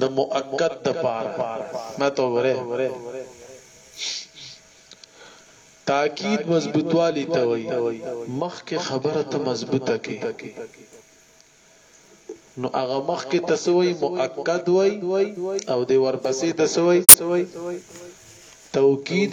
د مؤکد د پاره ما ته وره تاکید مضبوطوالی ته وای مخکې خبره ته مضبوطه کې نو هغه مخکې تسوي مؤکد وای او دی ورپسې تسوي توکید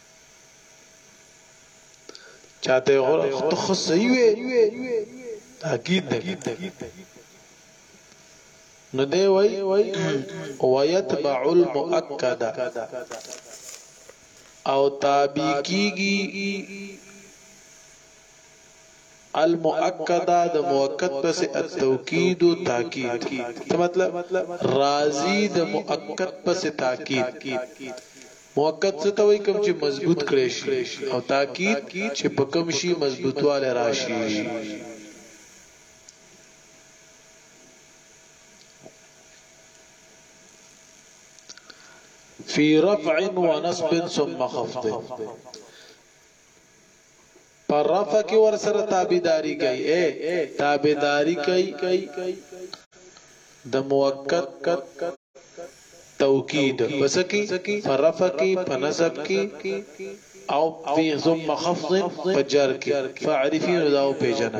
چاته غو ته خو صحیح وي تاکید نه نو دی وای ويتبع المؤکد او تابع کیږي المؤکد د مؤکد پس التوکید او تاکید څه مطلب راضی د مؤکد پس تاکید مؤکد څه ته وایي کوم چې مضبوط کړی شي او تاکید چې په کوم شي مضبوطوالی راشي فی رفع ونصب ثم خفض په رفع کې ورسره تابعداري کوي، اې تابعداري کوي د مؤکد توکید په څه کې؟ په رفع کې، په نصب کې او فی ثم خفض په جر کې، فاعرفی نو دا وپېژنه.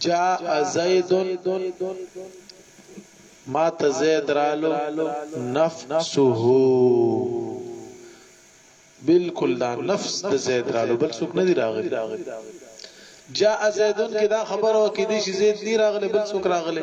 جاء زید ما ته زید رالو نفسه بالکل دا نفس د زید رالو بل څوک نه دی راغلی جاء زیدون کې دا خبره وکړي چې زید نه راغلی بل څوک راغلی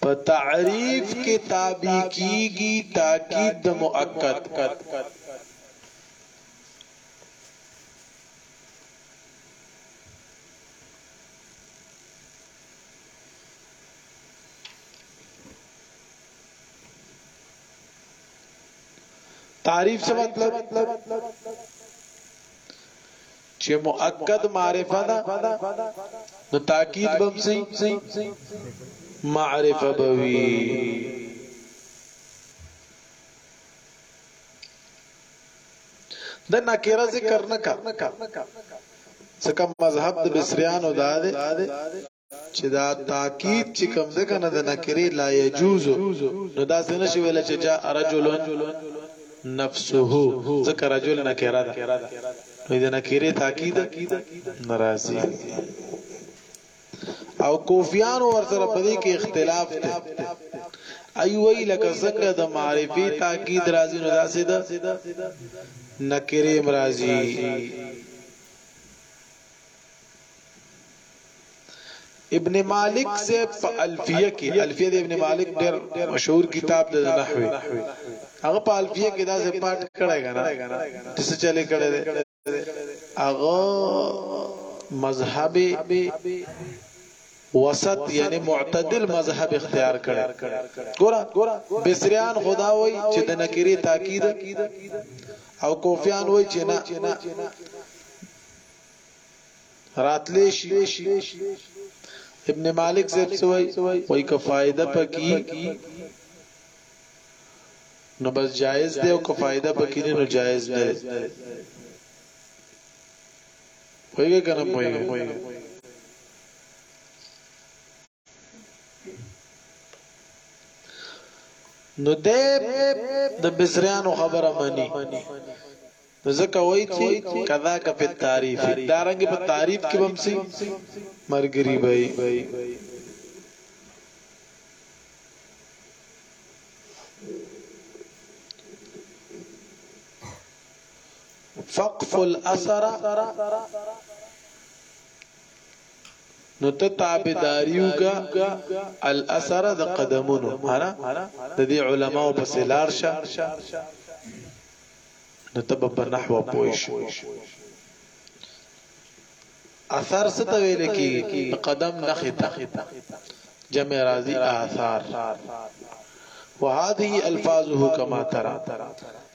په تعریف کې تابع کیږي تاکید د مؤکد تعریف څه مطلب چه مؤکد معرفه ده نو تاکید بم سی معرفه بوی د نکره ذکر نکا څکه مذهب د بسریانو داده چې دا تاکید چې کوم ده کنه د نکره لا یجوز نو دا څه نشي ویل چې جاء رجل نفسه ذکر رجل نکره ده نو د نکره تاکید ناراضي او کوفیان ورسره په دې کې اختلاف دی ای وی لکه څنګه د معرفي تاکید راځي نو داسې ده نکره مرাজি ابن مالک صاحب په الفیه کې الفیه د ابن مالک ډېر مشهور کتاب د نحوی هغه په الفیه کې دا څه پات کړه غنا چې څه چلے کړه هغه مذهب وسط یعنی معتدل مذهب اختیار کړي ګور بصریان خدا وای چې د نکری تاکید او کوفیان وای چې نه راتلی شي ابن مالک زیب سوی وای که فائدہ پکې نو بس جائز دی او که فائدہ پکې نه نو جائز نه دی پوهیږي کنه پوهیږي نو دې د مصریانو خبره مانی نو ځکه وای چې کذا ک په تعریف دا رنګ په تعریف کې بم سي مرګري بای فقف الاسر نو ته تابعداري وکړه الاثر د قدمونو هره د دې علماو په سلار شه نو ته په نحوه پوه شې اثر څه ته ویل کی قدم نختا جمع راضی آثار وهذه الفاظه كما ترى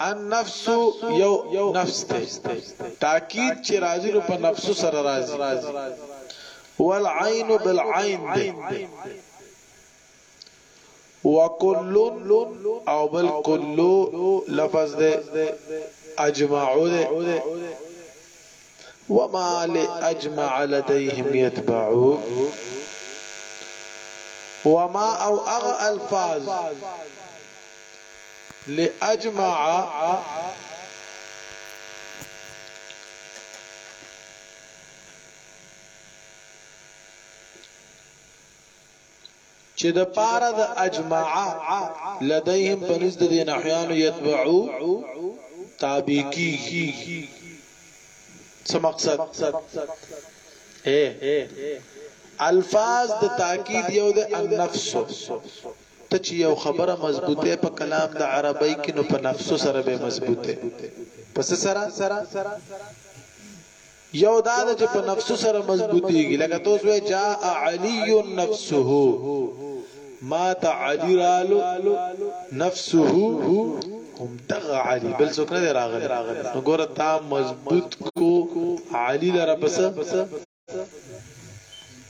النفس یو نفس ته تاکید چې راځي نو په نفس سره راځي والعين بالعين ده وکل او بل کل لفظ ده اجمعو ده وما لاجمع لديهم يتبعو وما او اغ الفاظ لأجمع چه د پاره د اجمعه لديهم په نزد دې نحويانو يتبعو تابع کيږي څه مقصد ايه الفاظ د تاکيد يو د النفس ته چې یو خبره مضبوطه په کلام د عربی کې نو په نفس سره به مضبوطه پس سره یو دا ده چې په نفسو سره مضبوطیږي لکه توس وې جاء علی نفسه ما تعلی رالو نفسه هم دغه علی بل څوک نه راغلی نو ګوره تا مضبوط کو علی لره پس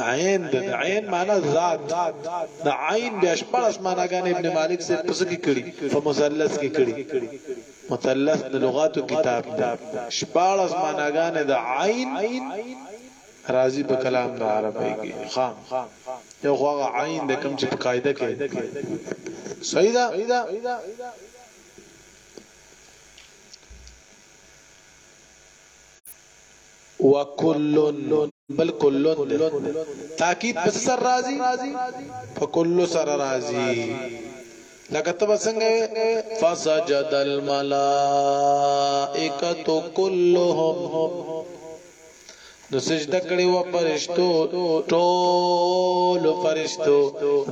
عين ده د عين معنی ذات د عين بیا شپړس معناګانې ابن مالک سے پس کې کړي په مثلث کې کړي مثلث د لغاتو کتاب ده شپړس معناګانې د عين راضی په کلام د عربی کې خام یو خو هغه عین د کم چې په قاعده کې صحیح ده وکل بل کل ده تاکید پس سر راضی فکل سر راضی لکه تب څنګه فسجد الملائکۃ كلهم نو سجده کړي و فرشتو ټول فرشتو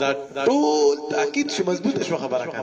دا ټول تاکید شو مضبوط شو خبره کړه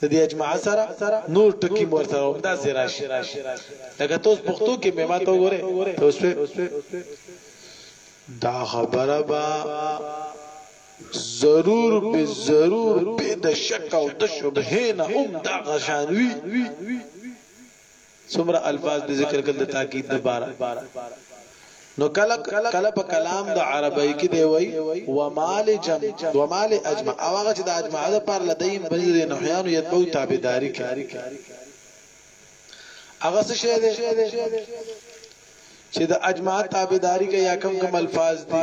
د دې اجماع سره نور ټکی مور سره هم دا زراش لکه تاسو پښتو کې مې ماته وګوره تاسو دا خبره با ضرور به ضرور به د شک او د شبهه نه هم دا غشانوي څومره الفاظ د ذکر کړل د تاکید د بارا نو کله کله په کلام د عربی کې دی وای و مال جم و مال اجمع او هغه چې د اجمع د پر لدیم بجد نحیان یتبو تابعداری کوي هغه څه شه دی چې د اجمع تابعداری کوي یا کم کم الفاظ دي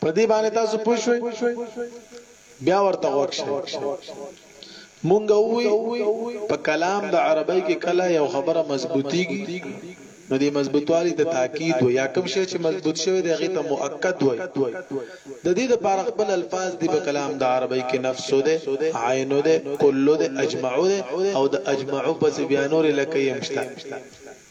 په دې باندې تاسو پوه شئ بیا ورته غوږ شئ مونږ وی په کلام د عربی کې کله یو خبره مضبوطیږي نو د مضبوطوالي ته تاکید و یا کوم شی چې مضبوط شوی دی هغه ته مؤکد وای د دې لپاره خپل الفاظ دی په کلام د عربی کې نفس ده عین ده کل ده اجمع ده او د اجمع پس بیا نور لکه یمشته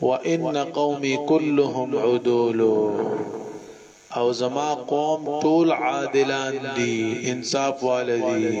وَإِنَّ قَوْمِ كُلُّهُمْ عُدُولُ او زما قوم طول عادلان دي انصاف والدي